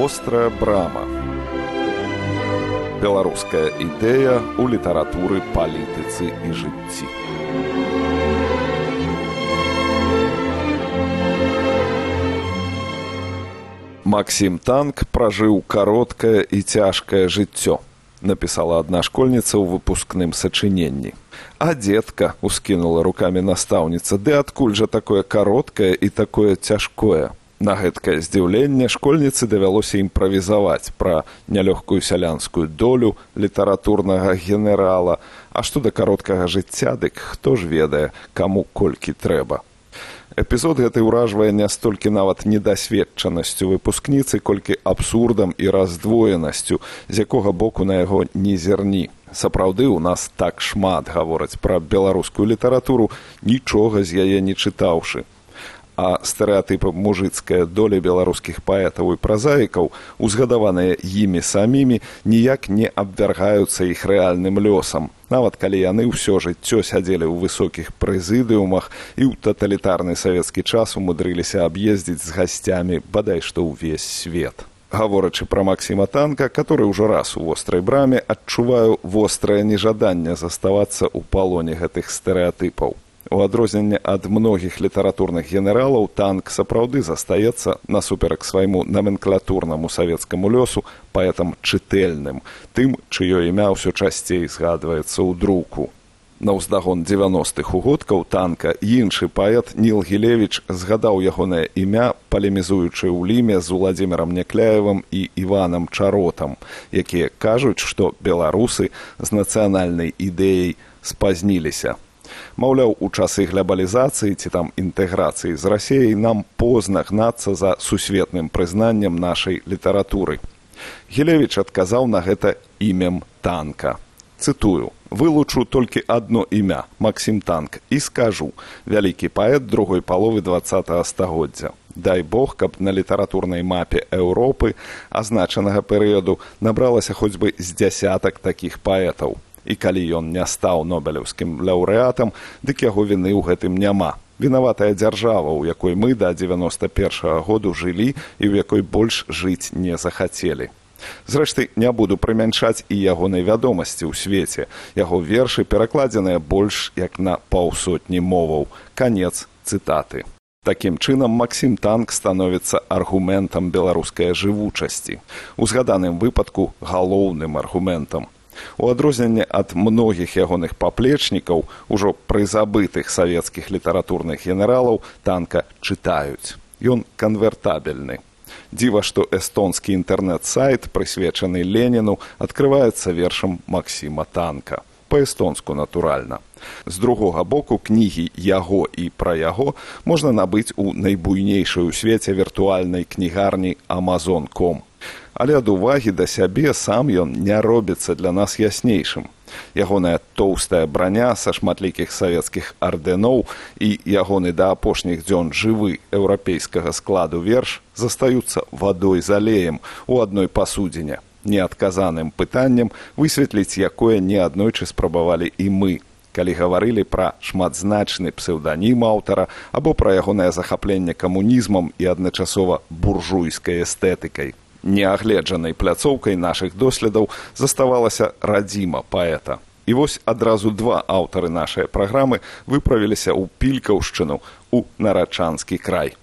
вострая брама. Беларуская ідэя ў літаратуры палітыцы і жыцці. Максім танк пражыў кароткае і цяжкае жыццё напісала адна школьніца ў выпускным сачыненні. А дзедка ускінула руками настаўніца ды адкуль жа такое кароткае і такое цяжкое На гэткае здзіўленне школьніцы давялося імправізаваць пра нялёгкую сялянскую долю літаратурнага генерала, А што да кароткага жыцця, дык хто ж ведае, каму колькі трэба. Эпізод гэты ўражвае не столькі нават недасведчанасцю выпускніцы, колькі абсурдам і раздвоенасцю, з якога боку на яго не зерні. Сапраўды ў нас так шмат гавораць пра беларускую літаратуру, нічога з яе не чытаўшы а стэеатыпы мужыцкая доля беларускіх паэтаў і празаікаў узгадаваныя імі самімі ніяк не абвяргаюцца іх рэальным лёсам. Нават калі яны ўсё жыццё сядзелі ў высокіх прэзідыумах і ў таталітарны савецкі час умудрыліся аб'ездзіць з гасцямі бадай што ўвесь свет. Гаворачы пра максіма танка который ўжо раз у вострай браме адчуваю вострае нежаданне заставацца ў палоне гэтых стэеатыпаў У адрозненне ад многіх літаратурных генералаў танк сапраўды застаецца насуперак свайму наменклатурнаму савецкаму лёсу паэтам чытэльным, тым, чыё імя ўсё часцей згадваецца ў друку. На ўздагон 90-х угодкаў танка іншы паэт Ніл Гілевіч згадаў ягонае імя, палемізуючы ў ліме з уладзімерам Някляевым і Іванам Чаротам, якія кажуць, што беларусы з нацыянальнай ідэяй спазніліся маўляў у часы глябалізацыі ці там інтэграцыі з рассеяй нам позна гнацца за сусветным прызнаннем нашай літаратуры. Гелевич адказаў на гэта імем танка. Цытую. Вылучу толькі адно імя максім танк і скажу вялікі паэт другой паловы два стагоддзя. Дай бог каб на літаратурнай мапе еўропы азначанага перыяду набралася хоць бы з дзясятак такіх паэтаў і калі ён не стаў нобелеўскім лаўрэатам дык яго віны ў гэтым няма. Вінаватая дзяржава у якой мы да девяносто першага году жылі і ў якой больш жыць не захацелі. Зрэшты не буду прымяншаць і ягонай вядомасці ў свеце. Яго вершы перакладзеныя больш як на паўсотні моваў. Канец цытаты. Такім чынам Масім танк становіцца аргументам беларускай жывучасці. У згаданым выпадку галоўным аргументам У адрозненне ад многіх ягоных паплечнікаў ужо прызабытых савецкіх літаратурных генералаў танка чытаюць. Ён канвертабельны. Дзіва, што эстонскі інтэрнэт-сайт, прысвечаны Леніну, адкрываецца вершам Масіма танка. Па-эстонску натуральна. З другога боку кнігі яго і пра яго можна набыць у найбуйнейшай у свеце віртуальнай кнігарні Амазон.ком але ад увагі да сябе сам ён не робіцца для нас яснейшым. Ягоная тоўстая браня са шматлікіх савецкіх арденоў і ягоны да апошніх дзён жывы еўрапейскага складу верш застаюцца вадой залеем у адной пасудзіне. Неадказаным пытаннем высветліць, якое неаднойчы спрабавалі і мы, калі гаварылі пра шматзначны псеўданім аўтара або пра ягонае захапленне камунізмам і адначасова буржуйскай эстэтыкай неагледжанай пляцоўкай нашых доследаў заставалася радзіма паэта. І вось адразу два аўтары нашай праграмы выправіліся ў пількаўшчыну у нарачанскі край.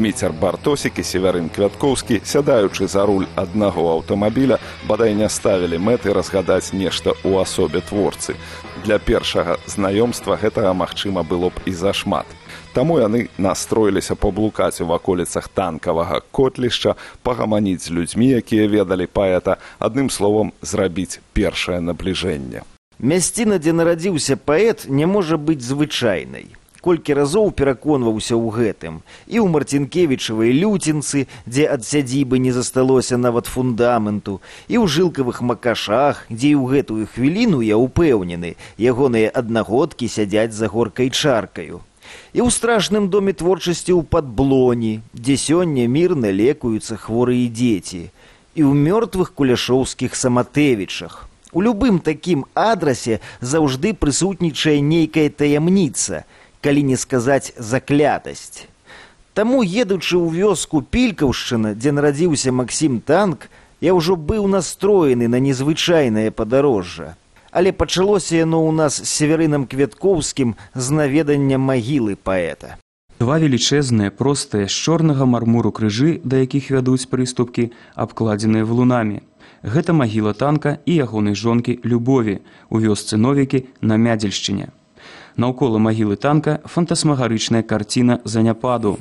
Зміцер бартосік і северын квяткоўскі сядаючы за руль аднаго аўтамабіля бадай не ставілі мэты разгадаць нешта ў асобе творцы. Для першага знаёмства гэтага магчыма было б і зашмат. Таму яны настроіліся паблукаць у ваколіцах танкавага котлішча пагаманіць з людзьмі якія ведалі паэта адным словам зрабіць першае набліжэнне. Мясціна дзе нарадзіўся паэт не можа быць звычайнай колькі разоў пераконваўся ў гэтым і ў марцінкевічавай люцінцы дзе ад сядзібы не засталося нават фундаменту і ў жылкавых макашах дзе і ў гэтую хвіліну я ўпэўнены ягоныя аднагодкі сядзяць за горкай чаркаю І ў страшным доме творчасці ў падблоні, дзе сёння мірна лекуюцца хворыя дзеці, і ў мёртвых куляшоўскіх саматэвічах. У любым такім адрасе заўжды прысутнічае нейкая таямніца, калі не сказаць заклятасць. Таму едучы ў вёску пількаўшчына, дзе нарадзіўся Максім танк, я ўжо быў настроены на незвычайнае падарожжа. Але пачалося яно ў нас з северынам квяткоўскім з наведання магілы паэта. Два велічэзныя простыя з чорнага мармуру крыжы, да якіх вядуць прыступкі, абкладзеныя валунамі. Гэта магіла танка і ягонай жонкі любові у вёсцы новікі на мядзельшчыне. Наўкола магілы танка фантасмагарычная карціна заняпаду.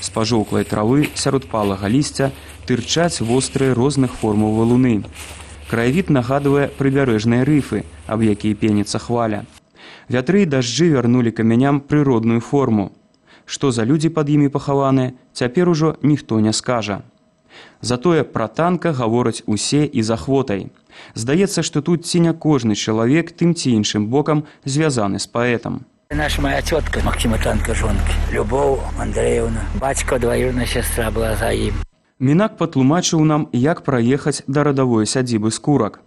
З пажоўклай травы сярод палага лісця тырчаць вострыя розных формаў валуны. Краявід нагадвае прыбярэжныя рыфы, аб якія пеніцца хваля. Вятры і дажджы вярнулі камяням прыродную форму. Што за людзі пад імі пахаваныя, цяпер ужо ніхто не скажа. Затое пра танка гавораць усе і з ахвотай. Здаецца, што тут ці не кожны чалавек тым ці іншым бокам звязаны з паэтам. Наша моя тетка Максима Танка жонки. Любов Андреевна. Бацька двоюрная сестра была за ім. Мінак патлумачыў нам, як праехаць да радавой сядзібы скурак.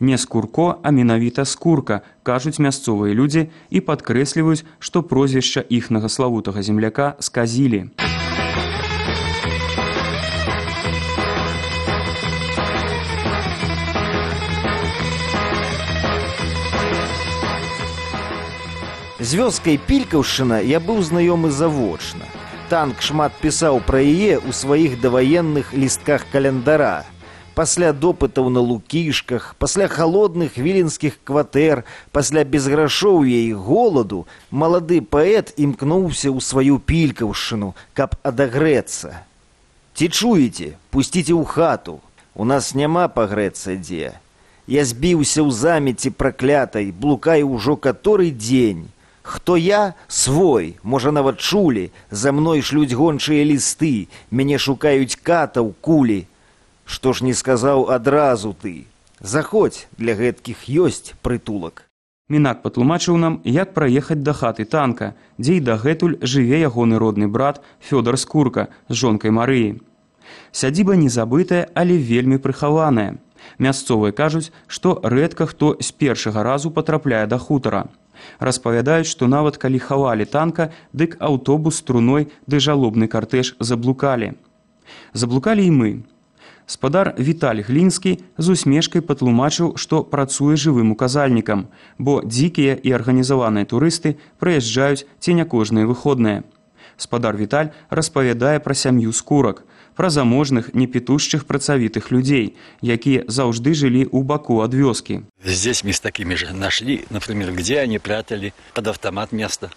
Не скурко, а менавіта скурка, кажуць мясцовыя людзі і падкрэсліваюць, што прозвішча іхнага славутага земляка сказілі. З вёскай пількаўшчына я быў знаёмы завочна. Танк шмат пісаў пра яе ў сваіх даваенных лістках календара. Пасля допытаў на лукішках, пасля халодных віленскіх кватэр, пасля безграшоўя і голаду, малады паэт імкнуўся ў сваю пількаўшчыну, каб адагрэцца. Ці чуеце, пусціце ў хату. У нас няма пагрэцца дзе. Я збіўся ў замеці праклятай, блукаю ўжо каторы дзень. Хто я свой, можа нават чулі, за мной шлюць гончыя лісты, мяне шукаюць катаў кулі. Што ж не сказаў адразу ты. Заходзь, для гэткіх ёсць прытулак. Мінак патлумачыў нам, як праехаць да хаты танка, дзе і дагэтуль жыве ягоны родны брат Фёдор Скурка з жонкай Марыі. Сядзіба не забытая, але вельмі прыхаваная. Мясцовыя кажуць, што рэдка хто з першага разу патрапляе да хутара распавядаюць што нават калі хавалі танка дык аўтобус струной ды жалобны картэж заблукалі. Заблукалі і мы. Спадар віталь глінскі з усмешкай патлумачыў што працуе жывым указальнікам бо дзікія і арганізаваныя турысты прыязджаюць ці не кожныя выходныя спадар віталь распавядае пра сям'ю скурак пра заможных непетушчых працавітых людзей, якія заўжды жылі ў баку ад вёскі. Здесь мы с такими же нашли, например, где они прятали под автомат место,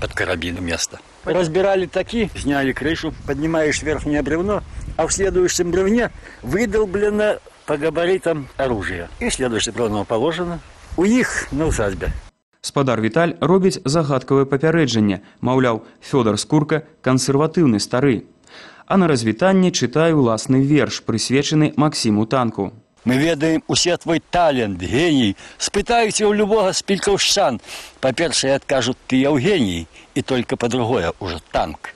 под карабин место. Разбирали таки, сняли крышу, поднимаешь верхнее бревно, а в следующем бревне выдолблено по габаритам оружие. И следующее бревно положено у них на усадьбе. Спадар Віталь робіць загадкавае папярэджанне, маўляў, Фёдор Скурка кансерватыўны стары а на развітанне чытаю ўласны верш, прысвечаны Максіму танку. Мы ведаем усе твой талент, геній. Спытаюце ў любога спількаўшчан. Па-першае, адкажуць ты Яўгеній і только па-другое ўжо танк.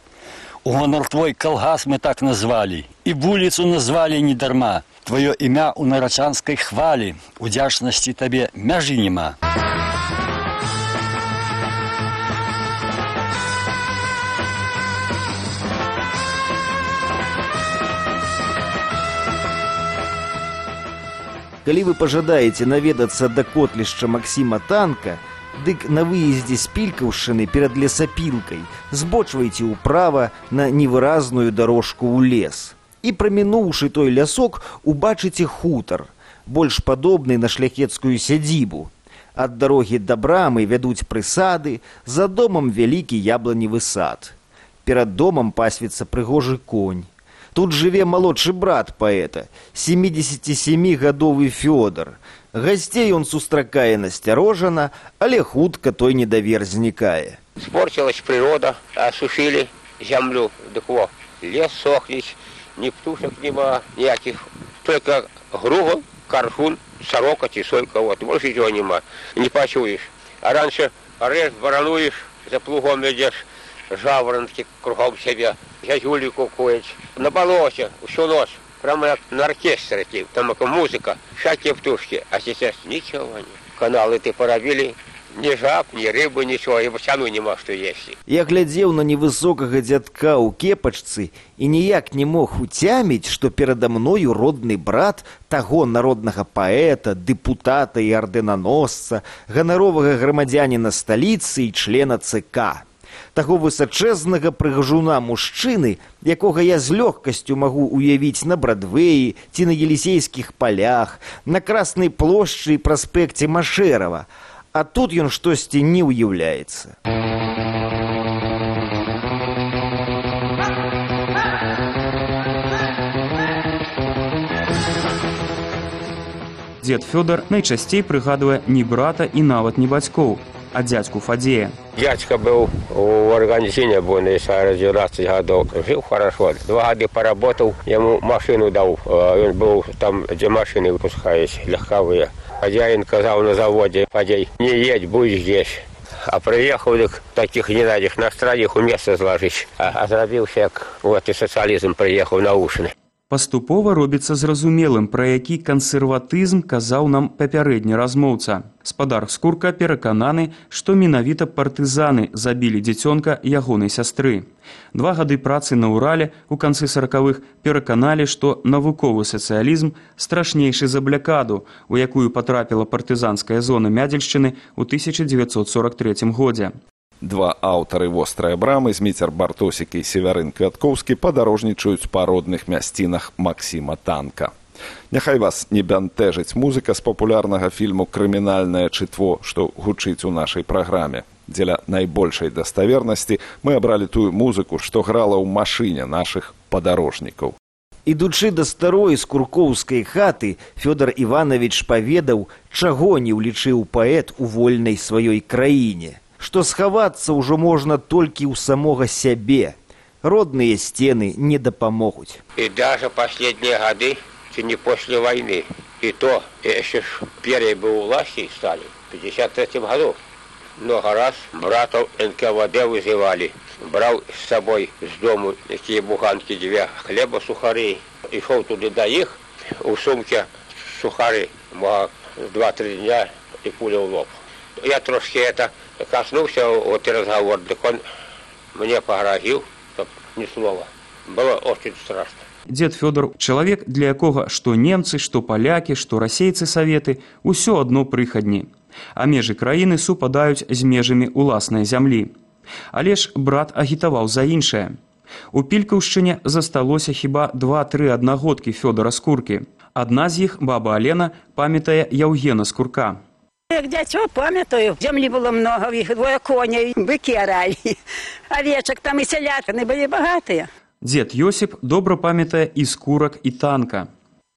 У гонар твой калгас мы так назвалі і вуліцу назвалі недарма. Тваё імя ў нарачанскай хвалі, удзячнасці табе мяжы няма. Калі вы пажадаеце наведацца да котлішча Максіма танка, дык на выездзе з пількаўшчыны перад лесапілкай збочвайце ўправа на невыразную дарожку ў лес. І прамінуўшы той лясок, убачыце хутар, больш падобны на шляхецкую сядзібу. Ад дарогі да брамы вядуць прысады, за домам вялікі ябланевы сад. Перад домам пасвіцца прыгожы конь. Тут жыве малодшы брат паэта, 77гадовы Фёдор. Гасцей он сустракае насцярожана, але хутка той недавер знікае. Спорчилась природа, осушили землю, дык во, лес сохнет, ни птушек нема, никаких, только гругл, карфун, сорока, тесойка, вот, больше ничего нема, не почуешь. А раньше режь, воронуешь, за плугом идешь, жаворонки кругом себе, зязюли кукують. На болоте всю ночь. Прямо як на оркестре, там как музыка, всякие птушки. А сейчас ничего нет. Каналы ты поробили, ни жаб, ни рыбы, ничего, и втяну нема что есть. Я глядзеў на невысокага дзядка ў кепачцы і ніяк не мог уцяміць, што перада мною родны брат таго народнага паэта, дэпутата і ардэнаносца, ганаровага грамадзяніна сталіцы і члена ЦК. Таго высачэзнага прыгажуна мужчыны, якога я з лёгкасцю магу ўявіць на брадвеі ці на елісейскіх палях, на краснай плошчы і праспекце Машэрава, а тут ён штосьці не ўяўляецца. Дзед Фёдор найчасцей прыгадвае не брата і нават не бацькоў, а дзядзьку Фадзея. Дядька был организине Буэна Айрес 19 годов. Жил хорошо. Два года поработал, ему машину дал. Э, Он был там, где машины выпускались, легковые. Хозяин сказал на заводе, Фадей, не едь, будь здесь. А приехал так, таких не надо, их на страдих у места сложить. А, як вот и социализм приехал на ушины. Паступова робіцца зразумелым, пра які кансерватызм казаў нам папярэдні размоўца. Спадар скурка перакананы, што менавіта партызаны забілі дзіцёнка ягонай сястры. Два гады працы на ўрале ў канцы сорокавых пераканалі, што навуковы сацыялізм страшнейшы за блякаду, у якую патрапіла партызанская зона мядзельшчыны ў 1943 годзе. Два аўтары вострай брамы зміцер бартосік і севярын квяткоўскі падарожнічаюць па родных мясцінах Максіма танка. Няхай вас не бянтэжыць музыка з папулярнага фільму крымінальнае чытво, што гучыць у нашай праграме. Дзеля найбольшай даставернасці мы абралі тую музыку, што грала ў машыне нашых падарожнікаў. Ідучы да старой скуркоўскай хаты, Фёдор Іванович паведаў, чаго не ўлічыў паэт у вольнай сваёй краіне што схавацца ўжо можна толькі ў самога сябе. Родныя сцены не дапамогуць. И даже последние годы, чи не после войны, и то, еще ж первые бы власти стали, в 53 году. Много раз братов НКВД вызывали. Брал с собой с дому такие буханки, две хлеба, сухари. И шел туда до их, у сумке сухари, мог два-три дня и пуля в лоб. Я трошки это коснулся, вот и разговор, так он мне погрозил, чтоб ни слова. Было очень страшно. Дзед Фёдор чалавек, для якога што немцы, што палякі, што расейцы саветы ўсё адно прыхадні. А межы краіны супадаюць з межамі ўласнай зямлі. Але ж брат агітаваў за іншае. У пількаўшчыне засталося хіба два-тры аднагодкі Фёдора скуркі. Адна з іх баба Алена памятае Яўгена скурка. Як дзяцё памятаю, зямлі было многа, у іх двое коней, быкі аралі. Авечак там і сялятаны былі багатыя. Дзед Йосіп добра памятае і скурак і танка.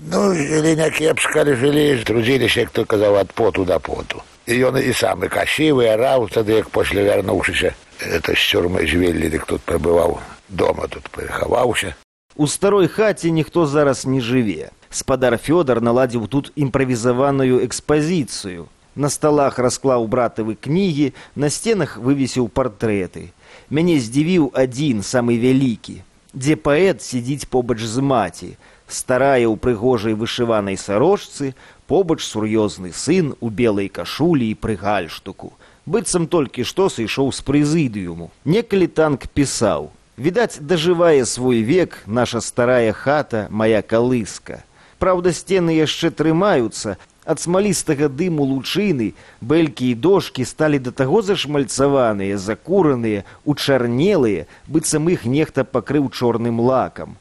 Ну, жили не кепска, але жили, трудились, як то казав, от поту до поту. І ён і сам і касіў, і араў, тады, як пасля вярнуўшыся, это з цюрмы звеллі, дык тут прабываў дома, тут прыхаваўся. У старой хаце ніхто зараз не жыве. Спадар Фёдор наладзіў тут імправізаваную экспазіцыю. На сталах расклаў братавы кнігі, на сценах вывесіў партрэты. Мяне здзівіў адзін самы вялікі, дзе паэт сядзіць побач з маці, старая ў прыгожай вышыванай сарочцы, побач сур'ёзны сын у белай кашулі і пры гальштуку. Быццам толькі што сышоў з прызыдыуму. Некалі танк пісаў: Відаць, дажывае свой век наша старая хата, моя калыска. Праўда, сцены яшчэ трымаюцца, ад смалістага дыму лучыны бэлькі і дошкі сталі да таго зашмальцаваныя закураныя учарнелыя быццам іх нехта пакрыў чорным лакам.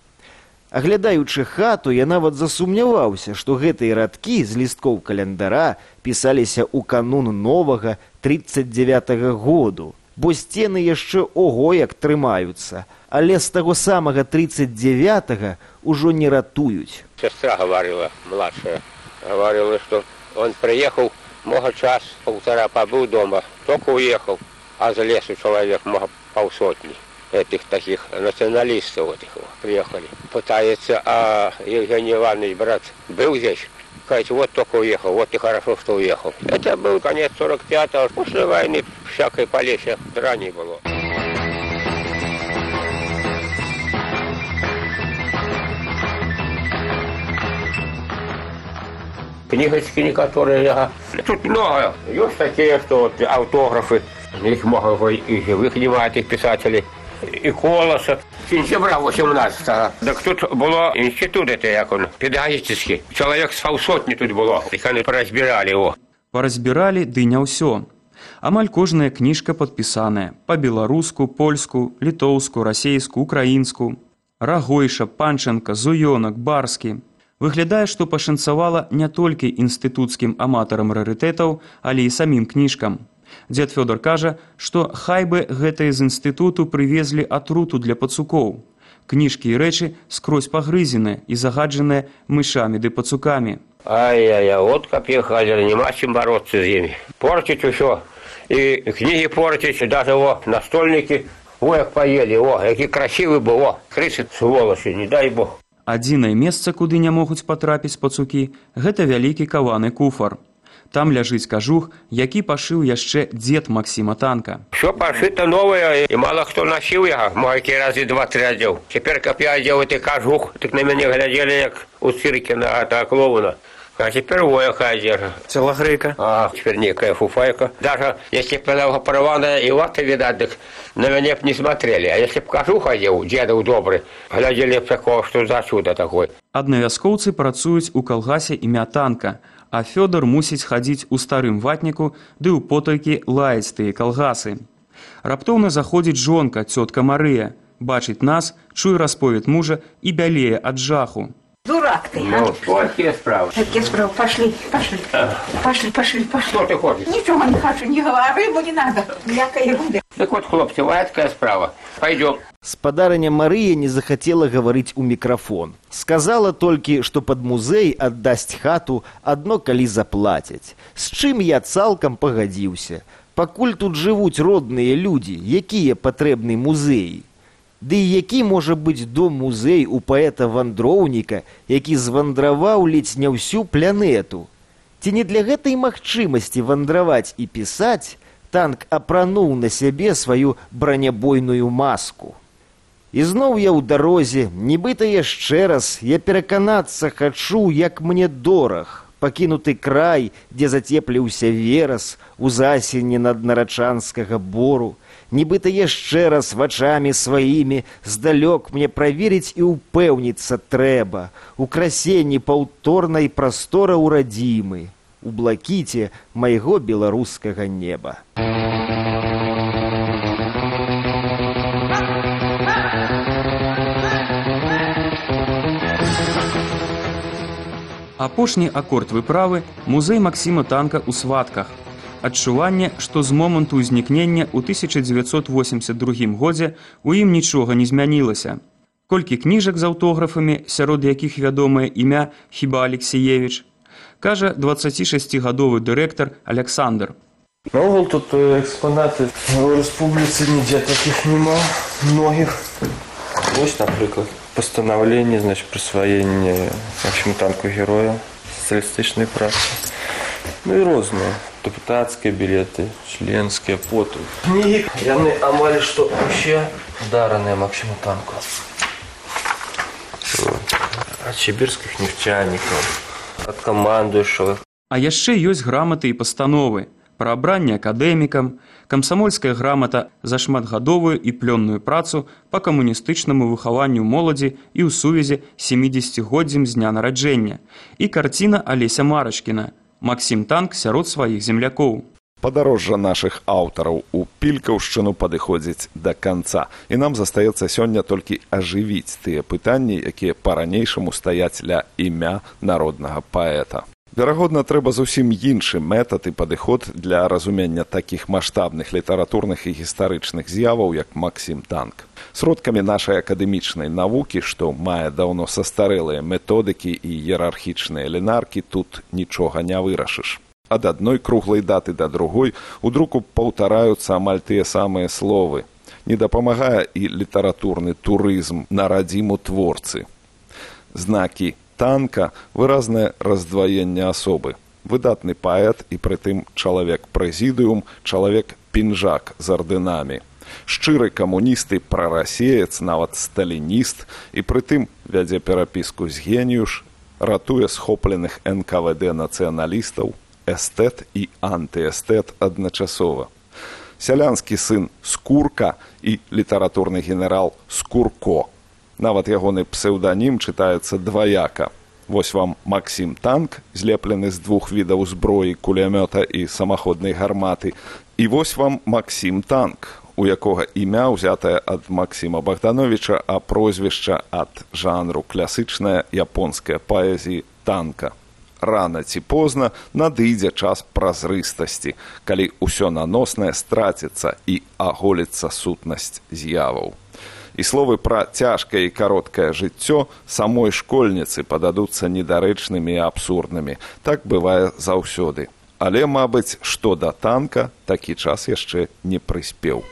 Аглядаючы хату я нават засумняваўся што гэтыя радкі з лісткоў календара пісаліся ў канун новага тридцать девятого году. Бо сцены яшчэ ого як трымаюцца але з таго самага тридцать девятого ўжо не ратуюць. Сестра говорила, младшая, говорила, что он приехал, много час, полтора побыл дома, только уехал, а за лесу человек, много полсотни этих таких националистов вот их приехали. Пытается, а Евгений Иванович, брат, был здесь? Сказать, вот только уехал, вот и хорошо, что уехал. Это был конец 45-го, после войны всякой полесья драни было. Книгочки некоторые. Ага. Тут много. Есть такие, что вот автографы. Их много и живых немає тих писателей. І Колоса. Сентября 18-го. Так тут було інститут, это як он, педагогічний. Чоловік з півсотні тут було. Їх вони порозбирали його. Паразбіралі ды не ўсё. Амаль кожная кніжка падпісаная па-беларуску, польску, літоўску, расейску, украінску. Рагойша, панчанка, зуёнак, барскі. Выглядае, што пашанцавала не толькі інстытуцкім аматарам рарытэтаў, але і самім кніжкам. Дзед Фёдор кажа, што хай бы гэтыя з інстытуту прывезлі атруту для пацукоў. Кніжкі і рэчы скрозь пагрызеныя і загаджаныя мышамі ды пацукамі. Ай-яй-яй, вот как ехали, нема с чем бороться с ними. Портить все. И книги портить, даже его настольники. Ой, как поели, о, какие красивые был, о, крысы, сволочи, не дай бог. Адзінае месца, куды не могуць патрапіць пацукі, гэта вялікі каваны куфар. Там ляжыць кажух, які пашыў яшчэ дзед Максіма танка. Все пошито новое, и мало кто носил его. Мой разы два-три одел. Теперь, как я одел эти кожух, так на меня глядели, как у цирки на этого клоуна. А теперь воя одежа. Телогрейка. А теперь некая фуфайка. Даже если бы она порванная и латы, видать, так на меня б не смотрели. А если бы кожух одел, дедов добрый, глядели б такого, что за чудо такое. Аднавяскоўцы працуюць у калгасе імя танка, а Фёдор мусіць хадзіць у старым ватніку ды ў потайкі лаяць тыя калгасы. Раптоўна заходзіць жонка, цётка Марыя, бачыць нас, чуе расповед мужа і бялее ад жаху. Дурак ты, а? Ну, плохие справы. Какие справы? Пошли, пошли. Пошли, пошли, пошли. Что ты хочешь? Ничего не хочу, не говори, рыбу не надо. Мякая ерунда. Так вот, хлопцы, вот такая справа. Пойдем. Спадарыня Марыя не захацела гаварыць у мікрафон. Сказала толькі, што пад музей аддасць хату адно калі заплацяць. З чым я цалкам пагадзіўся. Пакуль тут жывуць родныя людзі, якія патрэбны музеі. Ды і які можа быць дом музей у паэта вандроўніка, які звандраваў ледзь не ўсю планету. Ці не для гэтай магчымасці вандраваць і пісаць, танк апрануў на сябе сваю бранябойную маску. І зноў я ў дарозе, нібыта яшчэ раз я пераканацца хачу, як мне дораг, пакінуты край, дзе зацепліўся верас у засені над нарачанскага бору, нібыта яшчэ раз вачамі сваімі здалёк мне праверыць і ўпэўніцца трэба у красенні паўторнай прастора ўрадзімы у блакіце майго беларускага неба. Апошні акорд выправы музей Максіма танка ў сватках. Адчуванне, што з моманту ўзнікнення ў 1982 годзе у ім нічога не змянілася. Колькі кніжак з аўтографамі, сярод якіх вядомае імя хіба Алексеевич, кажа 26гадовы дырэктар Александр. Наогул тут э, экспонаты у рэспубліцы нідзе такіх няма многіх. Вось, напрыклад, пастанаўленне значит прысваення максіму танку героя сацыялістычнай працы. Ну і розныя дэпутацкія білеты, членскія поту. Кнігі яны амаль што усе дараныя максіму танку. Ад сібірскіх нефтянікаў, ад камандуючых. А яшчэ ёсць граматы і пастановы пра абранне акадэмікам, камсамольская грамата за шматгадовую і плённую працу па камуністычнаму выхаванню моладзі і ў сувязі 70годдзям з дня нараджэння і карціна Алеся Марачкіна, Максім танк сярод сваіх землякоў. Падарожжа нашых аўтараў у пількаўшчыну падыходзіць да канца і нам застаецца сёння толькі ажывіць тыя пытанні, якія па-ранейшаму стаяць ля імя народнага паэта. Верагодна, трэба зусім іншы метад і падыход для разумення такіх маштабных літаратурных і гістарычных з'яваў, як Максім танк. Сродкамі нашай акадэмічнай навукі, што мае даўно састарэлыя методыкі і іерархічныя лінаркі, тут нічога не вырашыш. Ад адной круглай даты да другой у друку паўтараюцца амаль тыя самыя словы. Не дапамагае і літаратурны турызм на радзіму творцы. Знакі танка выразнае раздваенне асобы. Выдатны паэт і прытым чалавек прэзідыум, чалавек пінжак з ардынамі. Шчыры камуністы прарасеец, нават сталініст і прытым вядзе перапіску з геніюш ратуе схопленых НКВД нацыяналістаў, эстэт і антыэстэт адначасова. Сялянскі сын скурка і літаратурны генерал скурко. Нават ягоны псеўданім чытаецца дваяка. Вось вам Максім танк, злеплены з двух відаў зброі кулямёта і самаходнай гарматы. І вось вам Максім танк, у якога імя ўзятае ад Максіма Богдановича, а прозвішча ад жанру класычная японская паэзіі танка. Рана ці позна надыдзе час празрыстасці, калі ўсё наноснае страціцца і аголіцца сутнасць з'яваў і словы пра цяжкае і кароткае жыццё самой школьніцы пададуцца недарэчнымі і абсурднымі так бывае заўсёды. Але мабыць што да танка такі час яшчэ не прыспеў